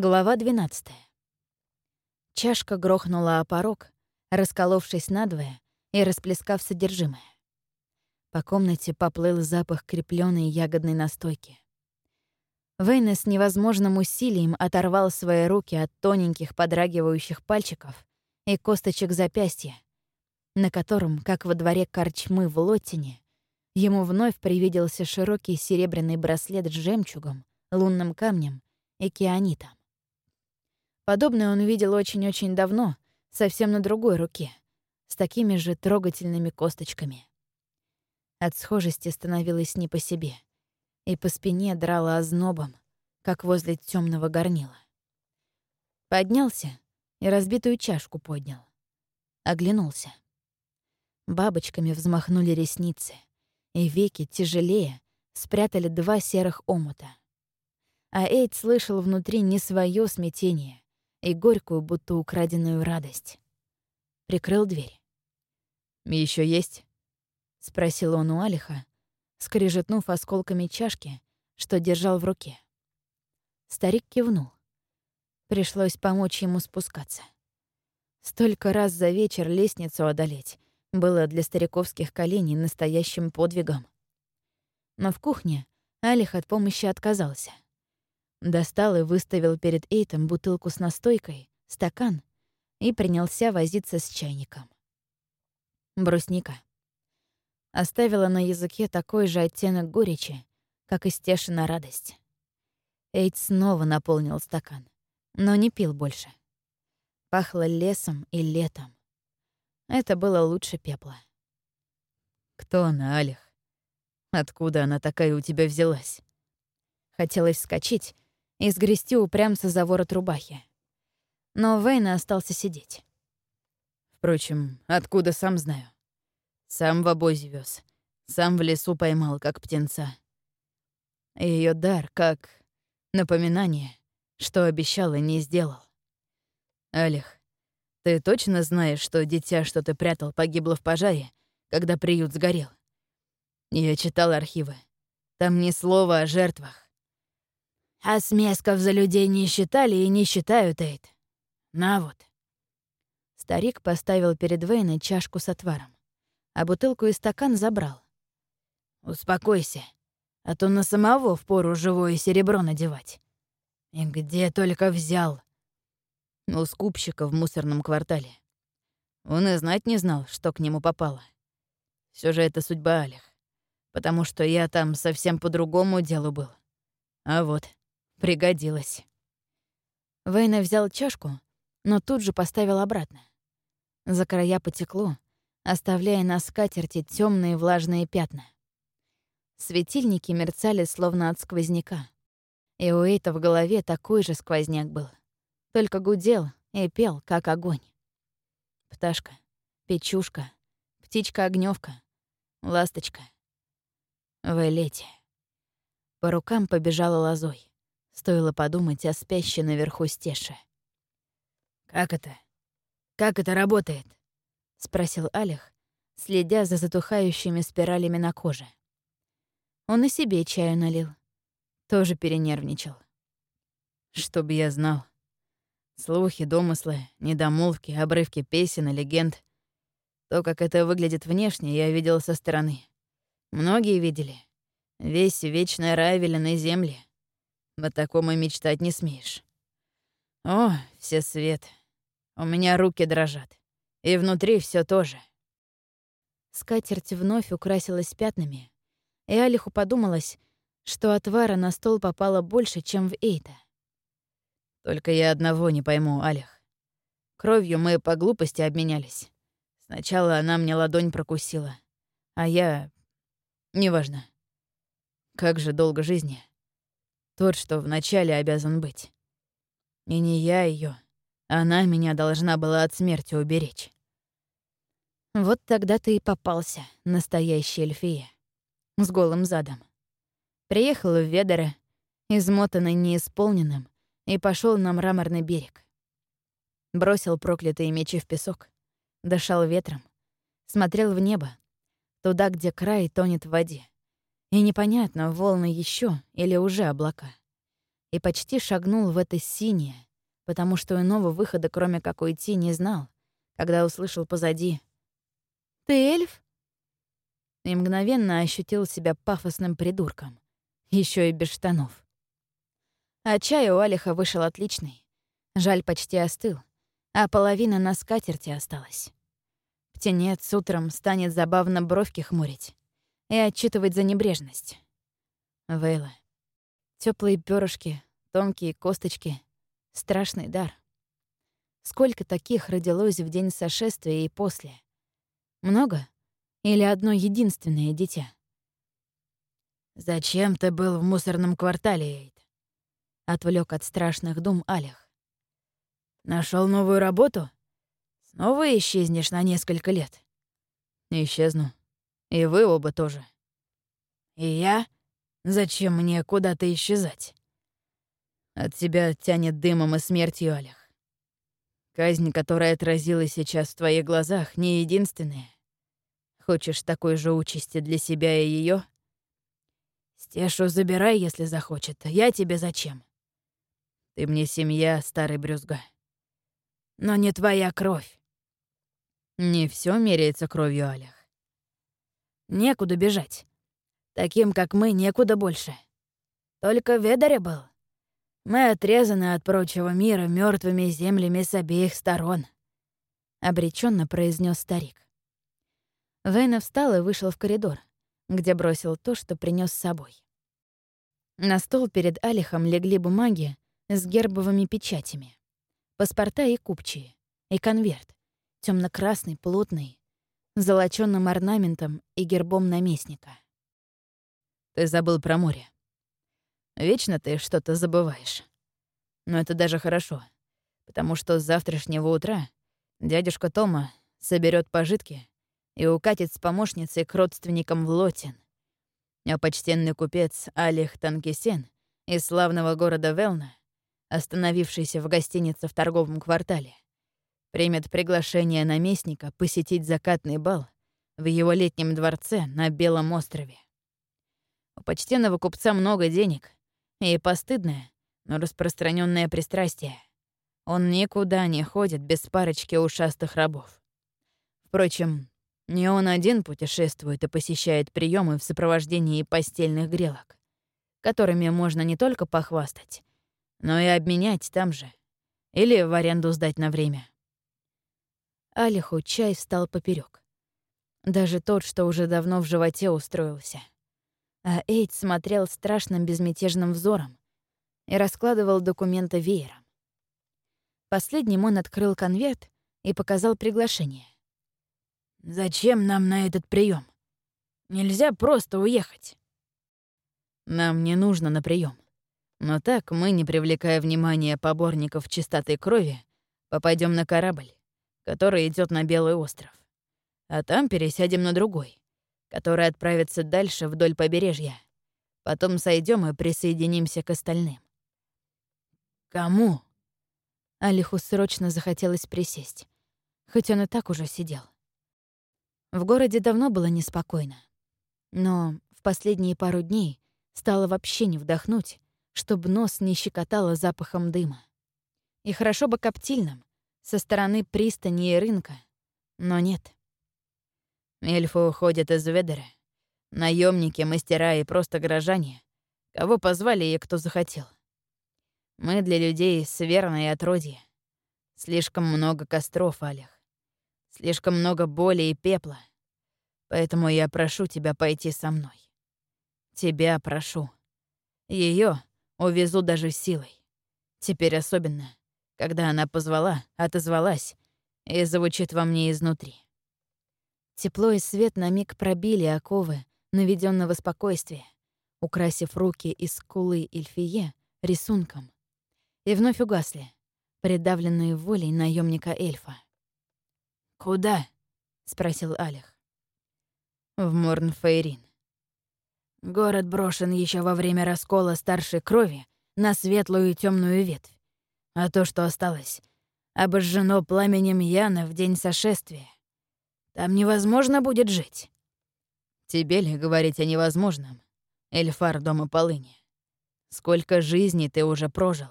Глава 12. Чашка грохнула о порог, расколовшись надвое и расплескав содержимое. По комнате поплыл запах крепленной ягодной настойки. Вейна с невозможным усилием оторвал свои руки от тоненьких подрагивающих пальчиков и косточек запястья, на котором, как во дворе корчмы в Лоттине, ему вновь привиделся широкий серебряный браслет с жемчугом, лунным камнем и кианитом. Подобное он видел очень-очень давно, совсем на другой руке, с такими же трогательными косточками. От схожести становилось не по себе, и по спине драло ознобом, как возле темного горнила. Поднялся и разбитую чашку поднял. Оглянулся. Бабочками взмахнули ресницы, и веки тяжелее спрятали два серых омута. А Эйд слышал внутри не свое смятение, и горькую, будто украденную радость. Прикрыл дверь. Еще есть?» — спросил он у Алиха, скрежетнув осколками чашки, что держал в руке. Старик кивнул. Пришлось помочь ему спускаться. Столько раз за вечер лестницу одолеть было для стариковских коленей настоящим подвигом. Но в кухне Алих от помощи отказался — Достал и выставил перед Эйтом бутылку с настойкой, стакан и принялся возиться с чайником. Брусника. Оставила на языке такой же оттенок горечи, как и стешина радость. Эйт снова наполнил стакан, но не пил больше. Пахло лесом и летом. Это было лучше пепла. «Кто она, Алих? Откуда она такая у тебя взялась?» Хотелось вскочить, и сгрести упрямца за ворот рубахи. Но Вейна остался сидеть. Впрочем, откуда сам знаю. Сам в обозе вез, сам в лесу поймал, как птенца. Ее дар как напоминание, что обещал и не сделал. Олег, ты точно знаешь, что дитя, что ты прятал, погибло в пожаре, когда приют сгорел? Я читал архивы. Там ни слова о жертвах. А смесков за людей не считали и не считают, Эйд. На вот. Старик поставил перед Вейной чашку с отваром, а бутылку и стакан забрал. «Успокойся, а то на самого впору живое серебро надевать. И где только взял?» У скупщика в мусорном квартале. Он и знать не знал, что к нему попало. Все же это судьба Алих, потому что я там совсем по другому делу был. А вот, Пригодилось. Вейна взял чашку, но тут же поставил обратно. За края потекло, оставляя на скатерти темные влажные пятна. Светильники мерцали словно от сквозняка. И у Эйта в голове такой же сквозняк был. Только гудел и пел, как огонь. Пташка, печушка, птичка огневка ласточка. В. По рукам побежала лозой. Стоило подумать о спящей наверху стеше. «Как это? Как это работает?» — спросил Алих, следя за затухающими спиралями на коже. Он и себе чаю налил. Тоже перенервничал. «Чтоб я знал. Слухи, домыслы, недомолвки, обрывки песен и легенд. То, как это выглядит внешне, я видел со стороны. Многие видели. Весь вечный рай веленой земли. О таком и мечтать не смеешь. О, все свет. У меня руки дрожат. И внутри все тоже. Скатерть вновь украсилась пятнами, и Алиху подумалось, что отвара на стол попало больше, чем в Эйта. Только я одного не пойму, Алих. Кровью мы по глупости обменялись. Сначала она мне ладонь прокусила, а я... Неважно. Как же долго жизни. Тот, что вначале обязан быть. И не я ее, она меня должна была от смерти уберечь. Вот тогда ты и попался, настоящий эльфия. С голым задом. Приехал в Ведере, измотанный неисполненным, и пошел на мраморный берег. Бросил проклятые мечи в песок, дышал ветром, смотрел в небо, туда, где край тонет в воде. И непонятно, волны еще или уже облака. и почти шагнул в это синее, потому что иного выхода, кроме как уйти, не знал, когда услышал позади «Ты эльф?» и мгновенно ощутил себя пафосным придурком, еще и без штанов. А чай у Алиха вышел отличный. Жаль, почти остыл, а половина на скатерти осталась. Птенец утром станет забавно бровки хмурить и отчитывать за небрежность. Вейла. Теплые перышки, тонкие косточки. Страшный дар. Сколько таких родилось в день сошествия и после? Много? Или одно единственное дитя? «Зачем ты был в мусорном квартале, Эйд?» — отвлек от страшных дум Алих. Нашел новую работу? Снова исчезнешь на несколько лет?» «Исчезну. И вы оба тоже». «И я? Зачем мне куда-то исчезать?» «От тебя тянет дымом и смертью, Алих. Казнь, которая отразилась сейчас в твоих глазах, не единственная. Хочешь такой же участи для себя и ее? Стешу забирай, если захочет. Я тебе зачем? Ты мне семья, старый брюзга. Но не твоя кровь. Не все меряется кровью, Алях. Некуда бежать. Таким, как мы, некуда больше. Только Ведаря был. Мы отрезаны от прочего мира мертвыми землями с обеих сторон», — обреченно произнес старик. Вейна встал и вышел в коридор, где бросил то, что принес с собой. На стол перед Алихом легли бумаги с гербовыми печатями, паспорта и купчие, и конверт, темно красный плотный, золочёным орнаментом и гербом наместника. «Ты забыл про море», Вечно ты что-то забываешь. Но это даже хорошо, потому что с завтрашнего утра дядюшка Тома соберет пожитки и укатит с помощницей к родственникам в Лотин. А почтенный купец Алих Танкисен из славного города Велна, остановившийся в гостинице в торговом квартале, примет приглашение наместника посетить закатный бал в его летнем дворце на Белом острове. У почтенного купца много денег, и постыдное, но распространенное пристрастие. Он никуда не ходит без парочки ушастых рабов. Впрочем, не он один путешествует и посещает приемы в сопровождении постельных грелок, которыми можно не только похвастать, но и обменять там же или в аренду сдать на время. Алиху чай встал поперек. Даже тот, что уже давно в животе устроился — а Эйд смотрел страшным безмятежным взором и раскладывал документы веером. Последним он открыл конверт и показал приглашение. «Зачем нам на этот прием? Нельзя просто уехать». «Нам не нужно на прием. Но так мы, не привлекая внимания поборников чистоты крови, попадем на корабль, который идет на Белый остров. А там пересядем на другой, который отправится дальше вдоль побережья. Потом сойдем и присоединимся к остальным. Кому? Алиху срочно захотелось присесть, хоть он и так уже сидел. В городе давно было неспокойно, но в последние пару дней стало вообще не вдохнуть, чтобы нос не щекотало запахом дыма. И хорошо бы коптильным, со стороны пристани и рынка, но нет. Эльфы уходят из Ведера. Наемники, мастера и просто горожане. Кого позвали и кто захотел. Мы для людей сверное отродье. Слишком много костров, Алих. Слишком много боли и пепла. Поэтому я прошу тебя пойти со мной. Тебя прошу. Ее увезу даже силой. Теперь особенно, когда она позвала, отозвалась и звучит во мне изнутри. Тепло и свет на миг пробили оковы наведенного спокойствия, украсив руки и скулы Эльфие рисунком, и вновь угасли, придавленные волей наемника эльфа. «Куда?» — спросил Алих. «В Морнфейрин». Город брошен еще во время раскола старшей крови на светлую и темную ветвь, а то, что осталось, обожжено пламенем Яна в день сошествия. Там невозможно будет жить. Тебе ли говорить о невозможном, Эльфар дома полыни? Сколько жизней ты уже прожил?»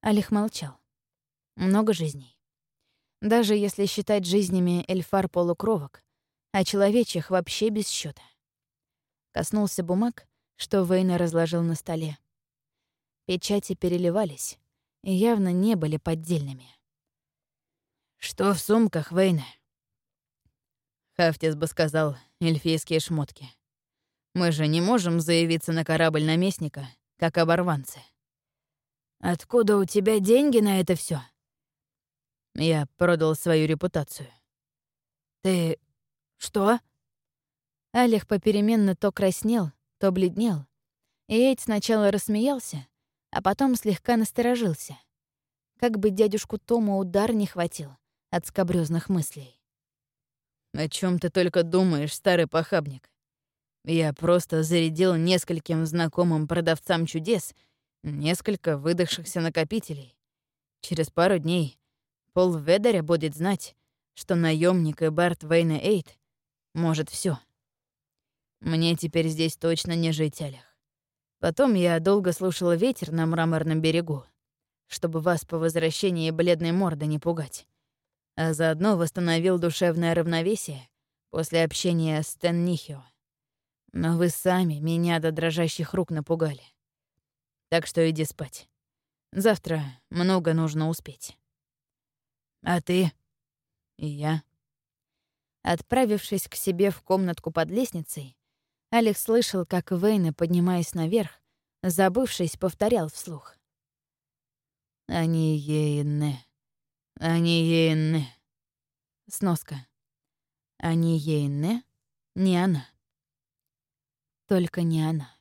Алих молчал. Много жизней. Даже если считать жизнями эльфар полукровок, а человечьих вообще без счета. Коснулся бумаг, что Вейна разложил на столе. Печати переливались и явно не были поддельными. «Что в сумках, Вейна?» Хафтис бы сказал, эльфийские шмотки. Мы же не можем заявиться на корабль наместника, как оборванцы. Откуда у тебя деньги на это все? Я продал свою репутацию. Ты... что? Алих попеременно то краснел, то бледнел. И Эйд сначала рассмеялся, а потом слегка насторожился. Как бы дядюшку Тому удар не хватил от скобрёзных мыслей. «О чем ты только думаешь, старый похабник? Я просто зарядил нескольким знакомым продавцам чудес несколько выдохшихся накопителей. Через пару дней Пол Ведеря будет знать, что наемник и Барт Вейна Эйт может все. Мне теперь здесь точно не жить, Алях. Потом я долго слушала ветер на мраморном берегу, чтобы вас по возвращении бледной морды не пугать. А заодно восстановил душевное равновесие после общения с Теннихио. Но вы сами меня до дрожащих рук напугали. Так что иди спать. Завтра много нужно успеть. А ты? И я. Отправившись к себе в комнатку под лестницей, Алекс слышал, как Вейна, поднимаясь наверх, забывшись, повторял вслух. «Они ейны. Они ейны». Сноска. «Они ейны, не она». Только не она.